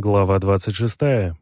Глава 26.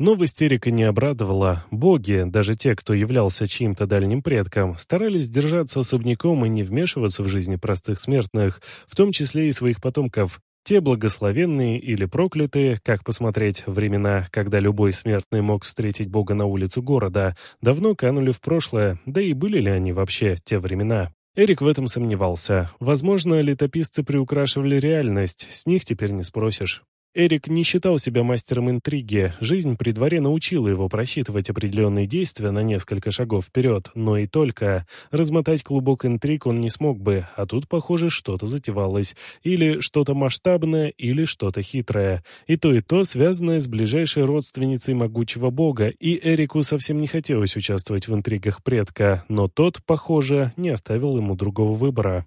Новость Эрика не обрадовала. Боги, даже те, кто являлся чьим-то дальним предком, старались держаться особняком и не вмешиваться в жизни простых смертных, в том числе и своих потомков. Те благословенные или проклятые, как посмотреть, времена, когда любой смертный мог встретить Бога на улицу города, давно канули в прошлое, да и были ли они вообще те времена. Эрик в этом сомневался. Возможно, летописцы приукрашивали реальность, с них теперь не спросишь. Эрик не считал себя мастером интриги, жизнь при дворе научила его просчитывать определенные действия на несколько шагов вперед, но и только. Размотать клубок интриг он не смог бы, а тут, похоже, что-то затевалось. Или что-то масштабное, или что-то хитрое. И то, и то связанное с ближайшей родственницей могучего бога, и Эрику совсем не хотелось участвовать в интригах предка, но тот, похоже, не оставил ему другого выбора.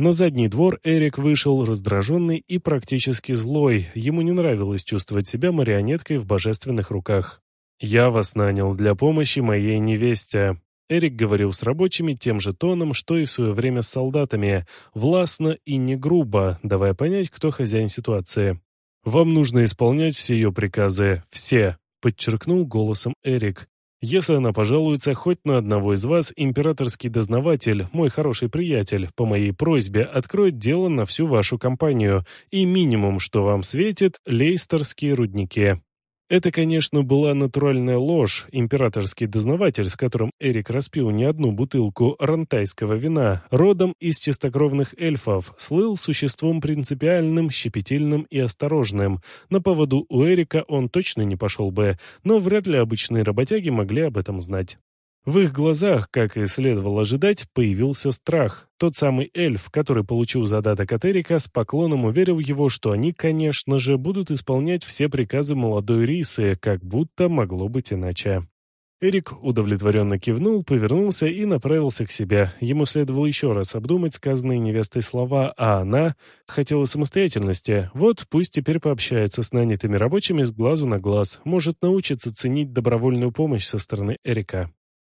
На задний двор Эрик вышел раздраженный и практически злой. Ему не нравилось чувствовать себя марионеткой в божественных руках. «Я вас нанял для помощи моей невесте». Эрик говорил с рабочими тем же тоном, что и в свое время с солдатами, властно и не грубо, давая понять, кто хозяин ситуации. «Вам нужно исполнять все ее приказы, все», — подчеркнул голосом Эрик. Если она пожалуется хоть на одного из вас, императорский дознаватель, мой хороший приятель, по моей просьбе откроет дело на всю вашу компанию, и минимум, что вам светит, лейстерские рудники. Это, конечно, была натуральная ложь. Императорский дознаватель, с которым Эрик распил не одну бутылку рантайского вина, родом из чистокровных эльфов, слыл существом принципиальным, щепетильным и осторожным. На поводу у Эрика он точно не пошел бы, но вряд ли обычные работяги могли об этом знать. В их глазах, как и следовало ожидать, появился страх. Тот самый эльф, который получил задаток от Эрика, с поклоном уверил его, что они, конечно же, будут исполнять все приказы молодой Рисы, как будто могло быть иначе. Эрик удовлетворенно кивнул, повернулся и направился к себе. Ему следовало еще раз обдумать сказанные невестой слова, а она хотела самостоятельности. Вот пусть теперь пообщается с нанятыми рабочими с глазу на глаз, может научиться ценить добровольную помощь со стороны Эрика.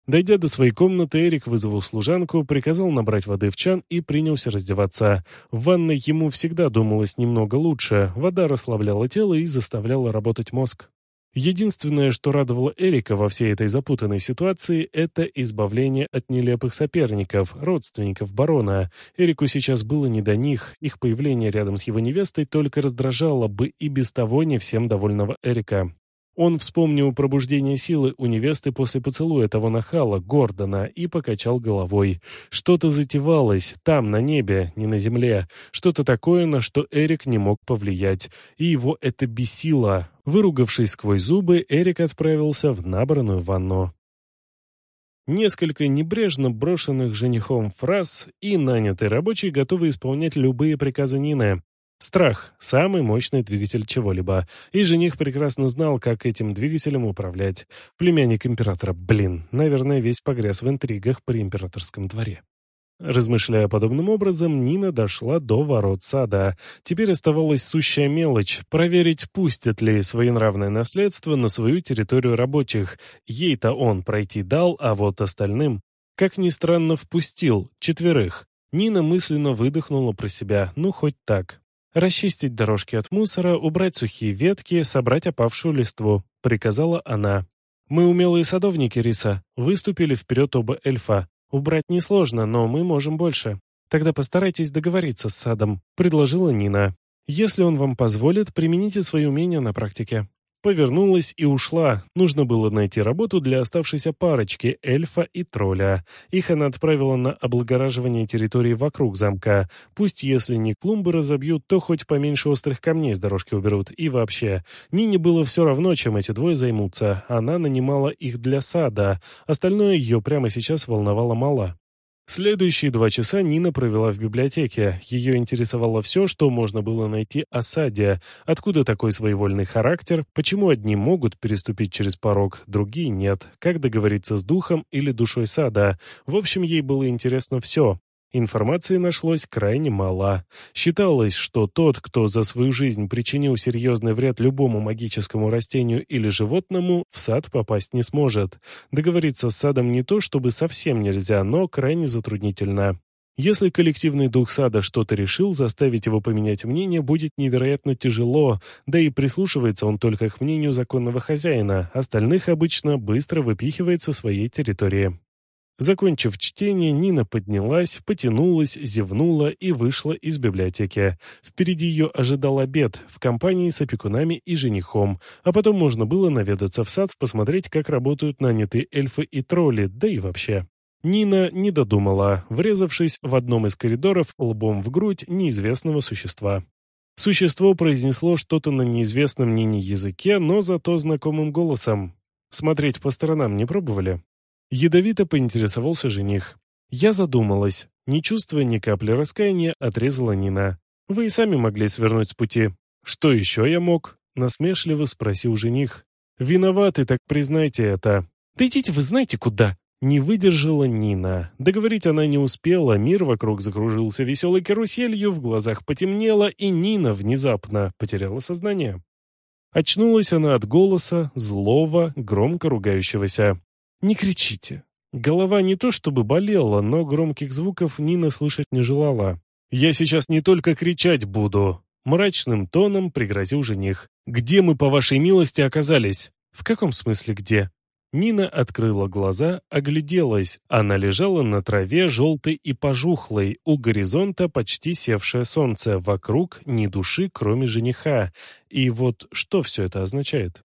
Дойдя до своей комнаты, Эрик вызвал служанку, приказал набрать воды в чан и принялся раздеваться. В ванной ему всегда думалось немного лучше, вода расслабляла тело и заставляла работать мозг. Единственное, что радовало Эрика во всей этой запутанной ситуации, это избавление от нелепых соперников, родственников барона. Эрику сейчас было не до них, их появление рядом с его невестой только раздражало бы и без того не всем довольного Эрика. Он вспомнил пробуждение силы у невесты после поцелуя того нахала, Гордона, и покачал головой. Что-то затевалось, там, на небе, не на земле. Что-то такое, на что Эрик не мог повлиять. И его это бесило. Выругавшись сквозь зубы, Эрик отправился в набранную ванну. Несколько небрежно брошенных женихом фраз, и нанятый рабочий готовы исполнять любые приказы Нины. Страх – самый мощный двигатель чего-либо, и жених прекрасно знал, как этим двигателем управлять. Племянник императора, блин, наверное, весь погряз в интригах при императорском дворе. Размышляя подобным образом, Нина дошла до ворот сада. Теперь оставалась сущая мелочь – проверить, пустят ли своенравное наследство на свою территорию рабочих. Ей-то он пройти дал, а вот остальным, как ни странно, впустил, четверых. Нина мысленно выдохнула про себя, ну хоть так. «Расчистить дорожки от мусора, убрать сухие ветки, собрать опавшую листву», — приказала она. «Мы умелые садовники, Риса. Выступили вперед оба эльфа. Убрать несложно, но мы можем больше. Тогда постарайтесь договориться с садом», — предложила Нина. «Если он вам позволит, примените свои умения на практике» повернулась и ушла. Нужно было найти работу для оставшейся парочки, эльфа и тролля. Их она отправила на облагораживание территории вокруг замка. Пусть если не клумбы разобьют, то хоть поменьше острых камней с дорожки уберут. И вообще, Нине было все равно, чем эти двое займутся. Она нанимала их для сада. Остальное ее прямо сейчас волновало мало. Следующие два часа Нина провела в библиотеке. Ее интересовало все, что можно было найти о саде. Откуда такой своевольный характер, почему одни могут переступить через порог, другие нет, как договориться с духом или душой сада. В общем, ей было интересно все. Информации нашлось крайне мало. Считалось, что тот, кто за свою жизнь причинил серьезный вред любому магическому растению или животному, в сад попасть не сможет. Договориться с садом не то, чтобы совсем нельзя, но крайне затруднительно. Если коллективный дух сада что-то решил, заставить его поменять мнение будет невероятно тяжело, да и прислушивается он только к мнению законного хозяина, остальных обычно быстро выпихивает со своей территории. Закончив чтение, Нина поднялась, потянулась, зевнула и вышла из библиотеки. Впереди ее ожидал обед в компании с опекунами и женихом, а потом можно было наведаться в сад, посмотреть, как работают нанятые эльфы и тролли, да и вообще. Нина не додумала, врезавшись в одном из коридоров лбом в грудь неизвестного существа. Существо произнесло что-то на неизвестном Нине языке, но зато знакомым голосом. Смотреть по сторонам не пробовали? Ядовито поинтересовался жених. Я задумалась. Не чувствуя ни капли раскаяния, отрезала Нина. Вы и сами могли свернуть с пути. Что еще я мог? Насмешливо спросил жених. Виноваты, так признайте это. Да идите вы знаете куда. Не выдержала Нина. Договорить она не успела, мир вокруг закружился веселой каруселью, в глазах потемнело, и Нина внезапно потеряла сознание. Очнулась она от голоса, злого, громко ругающегося. «Не кричите». Голова не то чтобы болела, но громких звуков Нина слышать не желала. «Я сейчас не только кричать буду», — мрачным тоном пригрозил жених. «Где мы, по вашей милости, оказались?» «В каком смысле где?» Нина открыла глаза, огляделась. Она лежала на траве, желтой и пожухлой, у горизонта почти севшее солнце, вокруг ни души, кроме жениха. И вот что все это означает?